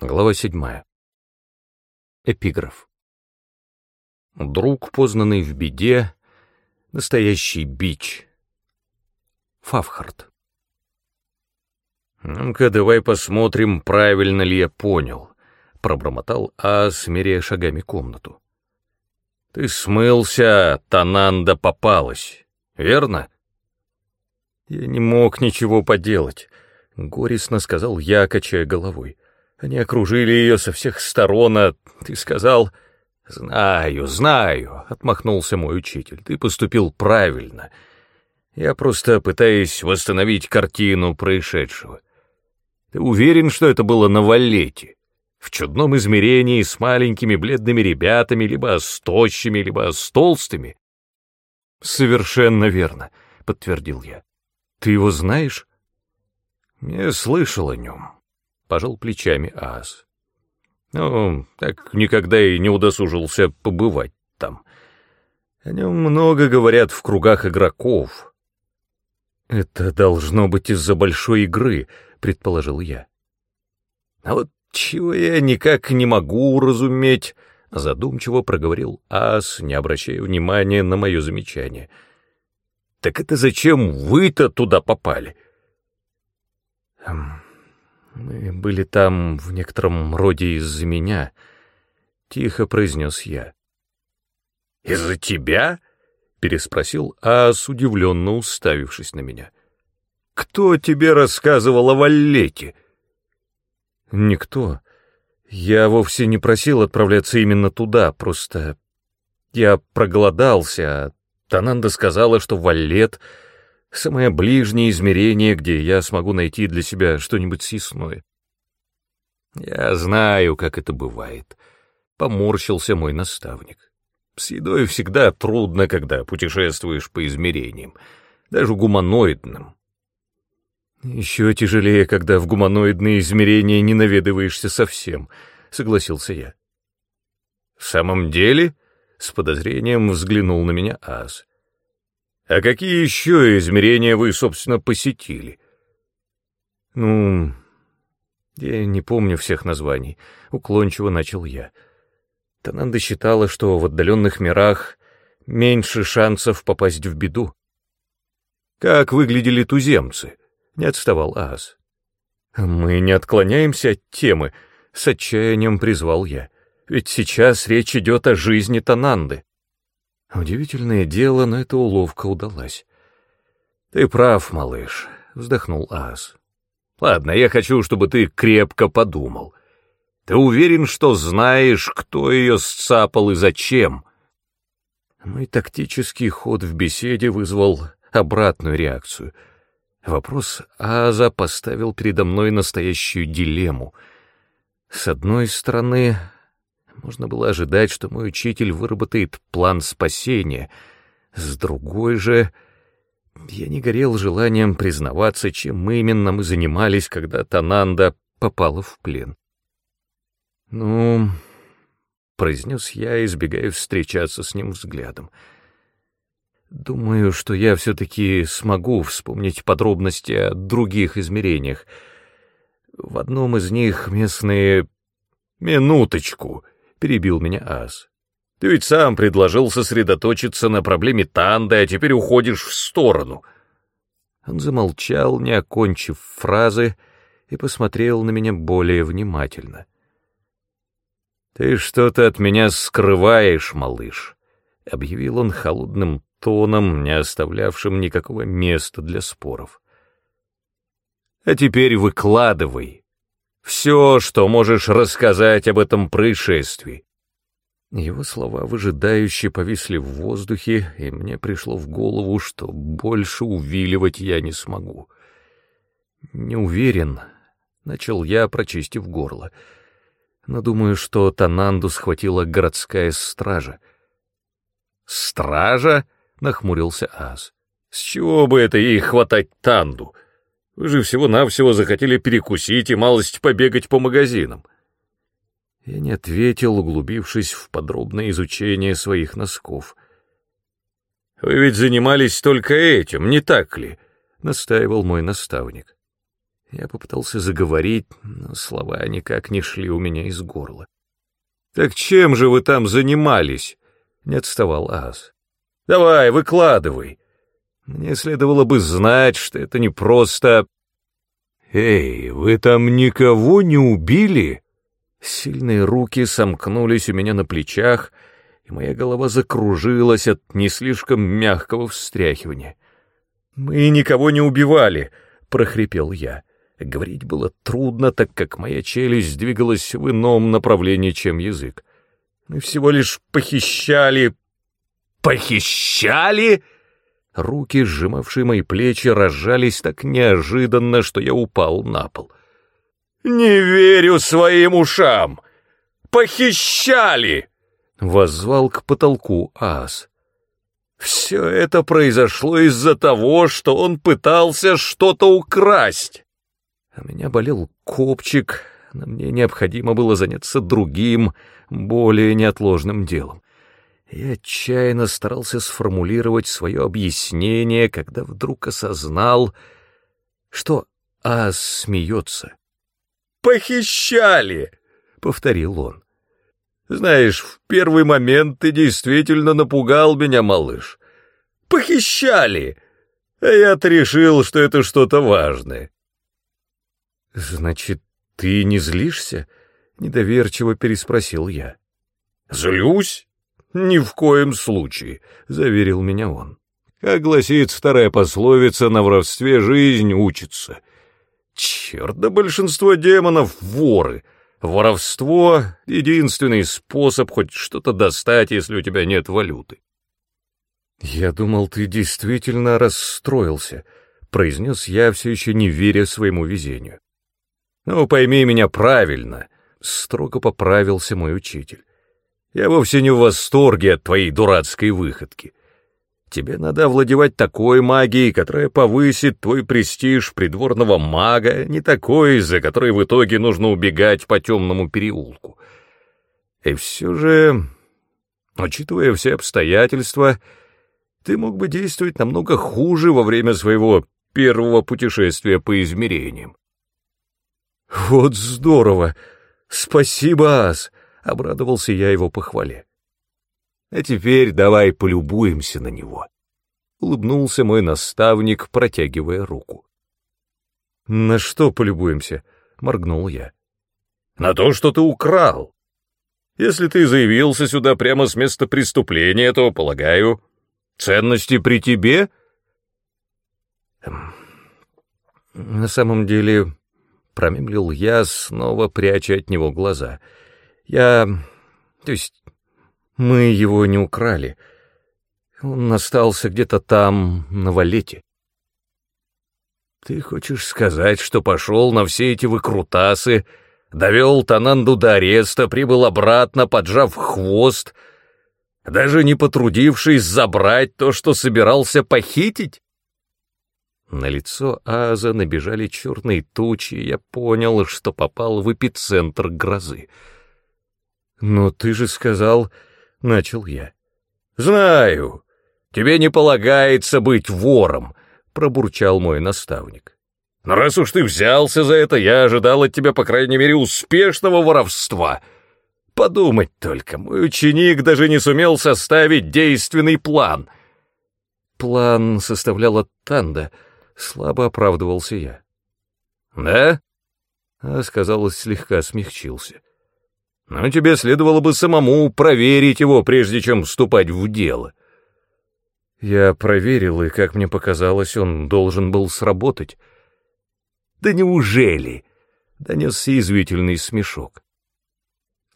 Глава седьмая. Эпиграф. Друг, познанный в беде, настоящий бич. Фавхард. «Ну-ка, давай посмотрим, правильно ли я понял», — пробормотал Ас, меряя шагами комнату. «Ты смылся, Тананда попалась, верно?» «Я не мог ничего поделать», — горестно сказал я, качая головой. Они окружили ее со всех сторон, а ты сказал... «Знаю, знаю», — отмахнулся мой учитель, — «ты поступил правильно. Я просто пытаюсь восстановить картину происшедшего. Ты уверен, что это было на Валлете? В чудном измерении с маленькими бледными ребятами, либо с тощими, либо с толстыми?» «Совершенно верно», — подтвердил я. «Ты его знаешь?» «Я слышал о нем». — пожал плечами Аас. «Ну, так никогда и не удосужился побывать там. О нем много говорят в кругах игроков». «Это должно быть из-за большой игры», — предположил я. «А вот чего я никак не могу уразуметь», — задумчиво проговорил Ас, не обращая внимания на мое замечание. «Так это зачем вы-то туда попали?» «Хм, мы были там в некотором роде из-за меня, — тихо произнес я. «Из-за тебя?» — переспросил Ас, удивленно уставившись на меня. «Кто тебе рассказывал о Валлете?» «Никто. Я вовсе не просил отправляться именно туда, просто я проголодался, а Тананда сказала, что Валлет — самое ближнее измерение, где я смогу найти для себя что-нибудь съестное. Я знаю, как это бывает, — поморщился мой наставник. С едой всегда трудно, когда путешествуешь по измерениям, даже гуманоидным. Еще тяжелее, когда в гуманоидные измерения не наведываешься совсем, — согласился я. В самом деле, — с подозрением взглянул на меня Аз. А какие еще измерения вы, собственно, посетили? Ну, я не помню всех названий, уклончиво начал я. Тананда считала, что в отдаленных мирах меньше шансов попасть в беду. Как выглядели туземцы? Не отставал Аз. Мы не отклоняемся от темы, с отчаянием призвал я. Ведь сейчас речь идет о жизни Тананды. Удивительное дело, но эта уловка удалась. «Ты прав, малыш», — вздохнул Ас. «Ладно, я хочу, чтобы ты крепко подумал. Ты уверен, что знаешь, кто ее сцапал и зачем?» Мой тактический ход в беседе вызвал обратную реакцию. Вопрос Аза поставил передо мной настоящую дилемму. С одной стороны, можно было ожидать, что мой учитель выработает план спасения. С другой же, я не горел желанием признаваться, чем именно мы занимались, когда Тананда попала в плен. «Ну...» — произнес я, избегая встречаться с ним взглядом. «Думаю, что я все-таки смогу вспомнить подробности о других измерениях. В одном из них местные...» «Минуточку!» — перебил меня Ас. «Ты ведь сам предложил сосредоточиться на проблеме Танды, а теперь уходишь в сторону». Он замолчал, не окончив фразы, и посмотрел на меня более внимательно. «Ты что-то от меня скрываешь, малыш», — объявил он холодным тоном, не оставлявшим никакого места для споров. «А теперь выкладывай, все, что можешь рассказать об этом происшествии. Его слова выжидающе повисли в воздухе, и мне пришло в голову, что больше увиливать я не смогу. Не уверен, начал я, прочистив горло, но думаю, что Тананду схватила городская стража. «Стража?» — нахмурился Аз. «С чего бы это ей хватать Танду?» Вы же всего-навсего захотели перекусить и малость побегать по магазинам. Я не ответил, углубившись в подробное изучение своих носков. «Вы ведь занимались только этим, не так ли?» — настаивал мой наставник. Я попытался заговорить, но слова никак не шли у меня из горла. «Так чем же вы там занимались?» — не отставал Аз. «Давай, выкладывай. Мне следовало бы знать, что это не просто...» «Эй, вы там никого не убили?» Сильные руки сомкнулись у меня на плечах, и моя голова закружилась от не слишком мягкого встряхивания. «Мы никого не убивали», — прохрипел я. Говорить было трудно, так как моя челюсть двигалась в ином направлении, чем язык. Мы всего лишь похищали... Похищали? Руки, сжимавшие мои плечи, разжались так неожиданно, что я упал на пол. «Не верю своим ушам! Похищали!» Воззвал к потолку ас. Все это произошло из-за того, что он пытался что-то украсть. А меня болел копчик, но мне необходимо было заняться другим, более неотложным делом. Я отчаянно старался сформулировать свое объяснение, когда вдруг осознал, что Ас смеется. «Похищали!» — повторил он. «Знаешь, в первый момент ты действительно напугал меня, малыш. Похищали!» А я-то решил, что это что-то важное. «Значит, ты не злишься?» — недоверчиво переспросил я. «Злюсь? Ни в коем случае», — заверил меня он. «Как гласит старая пословица, на воровстве жизнь учится. Черт, да большинство демонов — воры. Воровство — единственный способ хоть что-то достать, если у тебя нет валюты». «Я думал, ты действительно расстроился», — произнес я, все еще не веря своему везению. «Ну, пойми меня правильно», — строго поправился мой учитель. «Я вовсе не в восторге от твоей дурацкой выходки. Тебе надо овладевать такой магией, которая повысит твой престиж придворного мага, не такой, из-за которой в итоге нужно убегать по темному переулку. И все же, учитывая все обстоятельства, ты мог бы действовать намного хуже во время своего первого путешествия по измерениям. «Вот здорово! Спасибо, Ас!» — обрадовался я его похвале. «А теперь давай полюбуемся на него», — улыбнулся мой наставник, протягивая руку. «На что полюбуемся?» — моргнул я. «На то, что ты украл. Если ты заявился сюда прямо с места преступления, то, полагаю, ценности при тебе?» «На самом деле, промемлил я, снова пряча от него глаза. Я... то есть мы его не украли. Он остался где-то там, на валете. Ты хочешь сказать, что пошел на все эти выкрутасы, довел Тананду до ареста, прибыл обратно, поджав хвост, даже не потрудившись забрать то, что собирался похитить? На лицо Аза набежали черные тучи, и я понял, что попал в эпицентр грозы. «Но ты же сказал...» — начал я. «Знаю. Тебе не полагается быть вором», — пробурчал мой наставник. «Но раз уж ты взялся за это, я ожидал от тебя, по крайней мере, успешного воровства. Подумать только, мой ученик даже не сумел составить действенный план». План составляла Танда — Слабо оправдывался я. «Да?» А, сказалось, слегка смягчился. «Но тебе следовало бы самому проверить его, прежде чем вступать в дело». Я проверил, и, как мне показалось, он должен был сработать. «Да неужели?» — донесся извительный смешок.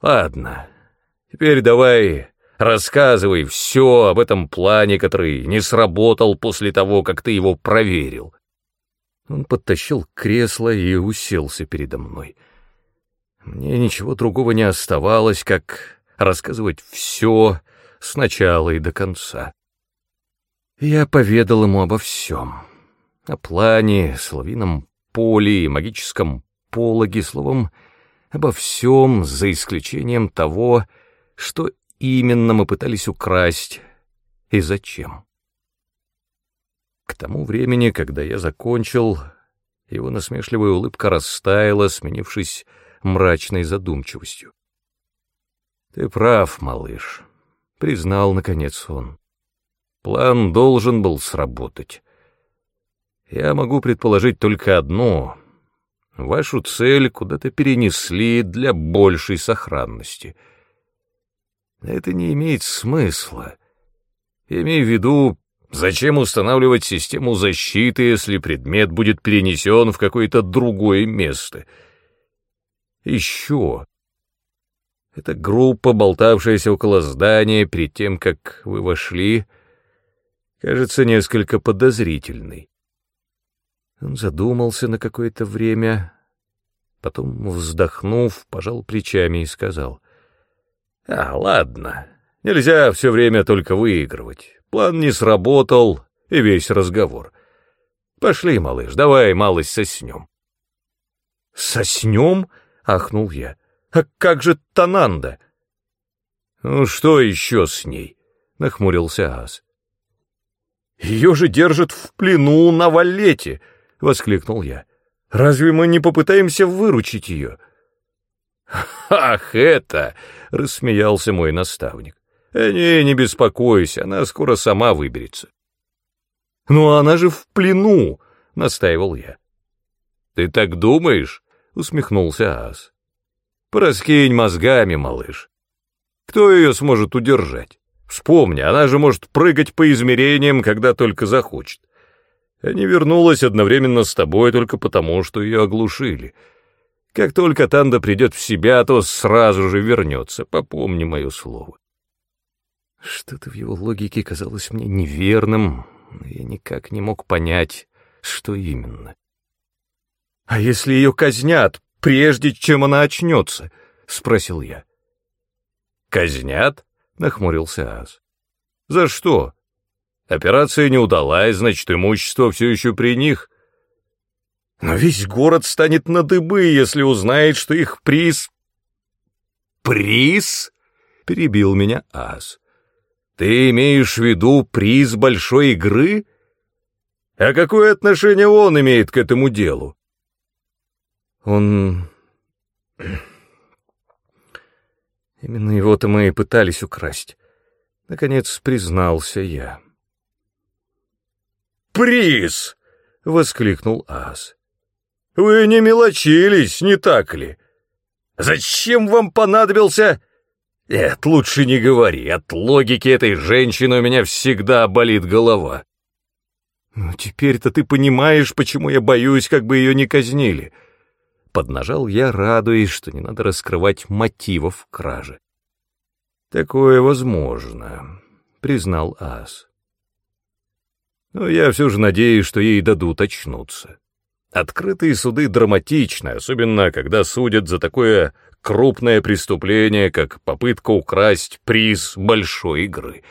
«Ладно, теперь давай Рассказывай все об этом плане, который не сработал после того, как ты его проверил. Он подтащил кресло и уселся передо мной. Мне ничего другого не оставалось, как рассказывать все сначала и до конца. Я поведал ему обо всем. О плане, славином поле и магическом пологе, словом, обо всем, за исключением того, что именно мы пытались украсть и зачем. К тому времени, когда я закончил, Его насмешливая улыбка растаяла, сменившись мрачной задумчивостью. «Ты прав, малыш», — признал, наконец, он. «План должен был сработать. Я могу предположить только одно. Вашу цель куда-то перенесли для большей сохранности. Это не имеет смысла. Имей в виду, Зачем устанавливать систему защиты, если предмет будет перенесен в какое-то другое место? Еще. Эта группа, болтавшаяся около здания перед тем, как вы вошли, кажется несколько подозрительной. Он задумался на какое-то время, потом, вздохнув, пожал плечами и сказал, «А, ладно, нельзя все время только выигрывать. План не сработал, и весь разговор. Пошли, малыш, давай малость соснем. Соснем? — ахнул я. А как же Тананда? Ну что еще с ней? — нахмурился Ас. Ее же держат в плену на валете, — воскликнул я. Разве мы не попытаемся выручить ее? «Ах, это!» — рассмеялся мой наставник. «Э, не, не беспокойся, она скоро сама выберется». «Но она же в плену!» — настаивал я. «Ты так думаешь?» — усмехнулся Ас. «Пораскинь мозгами, малыш. Кто ее сможет удержать? Вспомни, она же может прыгать по измерениям, когда только захочет. А не вернулась одновременно с тобой только потому, что ее оглушили. Как только Танда придет в себя, то сразу же вернется, попомни мое слово. Что-то в его логике казалось мне неверным, но я никак не мог понять, что именно. — А если ее казнят, прежде чем она очнется? — спросил я. — Казнят? — нахмурился Аз. — За что? Операция не удалась, значит, имущество все еще при них. Но весь город станет на дыбы, если узнает, что их приз... — Приз? — перебил меня Аз. Ты имеешь в виду приз большой игры? А какое отношение он имеет к этому делу? Он... Именно его-то мы и пытались украсть. Наконец признался я. «Приз!» — воскликнул Ас. «Вы не мелочились, не так ли? Зачем вам понадобился...» Нет, лучше не говори, от логики этой женщины у меня всегда болит голова. Ну, теперь-то ты понимаешь, почему я боюсь, как бы ее не казнили. Поднажал я, радуясь, что не надо раскрывать мотивов кражи. Такое возможно, признал Ас. Но я все же надеюсь, что ей дадут очнуться. Открытые суды драматичны, особенно когда судят за такое крупное преступление, как попытка украсть приз большой игры.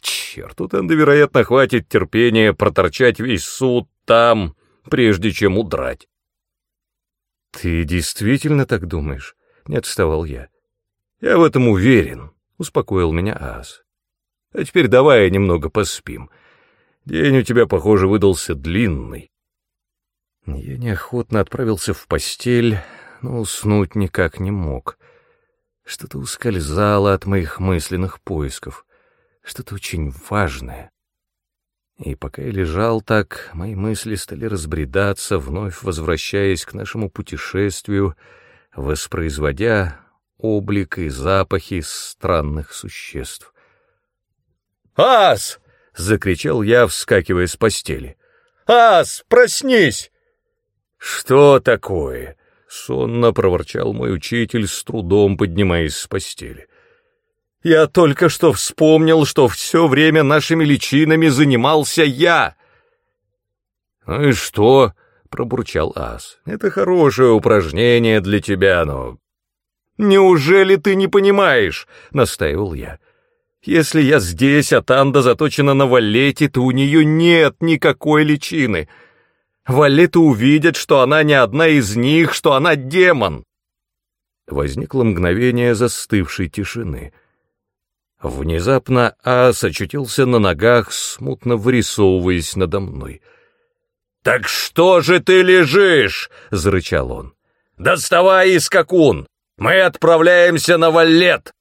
Черт, у Тенда, вероятно, хватит терпения проторчать весь суд там, прежде чем удрать. «Ты действительно так думаешь?» — не отставал я. «Я в этом уверен», — успокоил меня Ас. «А теперь давай немного поспим. День у тебя, похоже, выдался длинный». Я неохотно отправился в постель, но уснуть никак не мог. Что-то ускользало от моих мысленных поисков, что-то очень важное. И пока я лежал так, мои мысли стали разбредаться, вновь возвращаясь к нашему путешествию, воспроизводя облик и запахи странных существ. «Ас!» — закричал я, вскакивая с постели. «Ас, проснись!» «Что такое?» Сонно проворчал мой учитель, с трудом поднимаясь с постели. «Я только что вспомнил, что все время нашими личинами занимался я!» «Ну и что?» — пробурчал Ас. «Это хорошее упражнение для тебя, но...» «Неужели ты не понимаешь?» — настаивал я. «Если я здесь, а Танда заточена на валете, то у нее нет никакой личины». Валеты увидят, что она не одна из них, что она демон. Возникло мгновение застывшей тишины. Внезапно Ас очутился на ногах, смутно вырисовываясь надо мной. «Так что же ты лежишь?» — зарычал он. «Доставай, искакун! Мы отправляемся на валет!»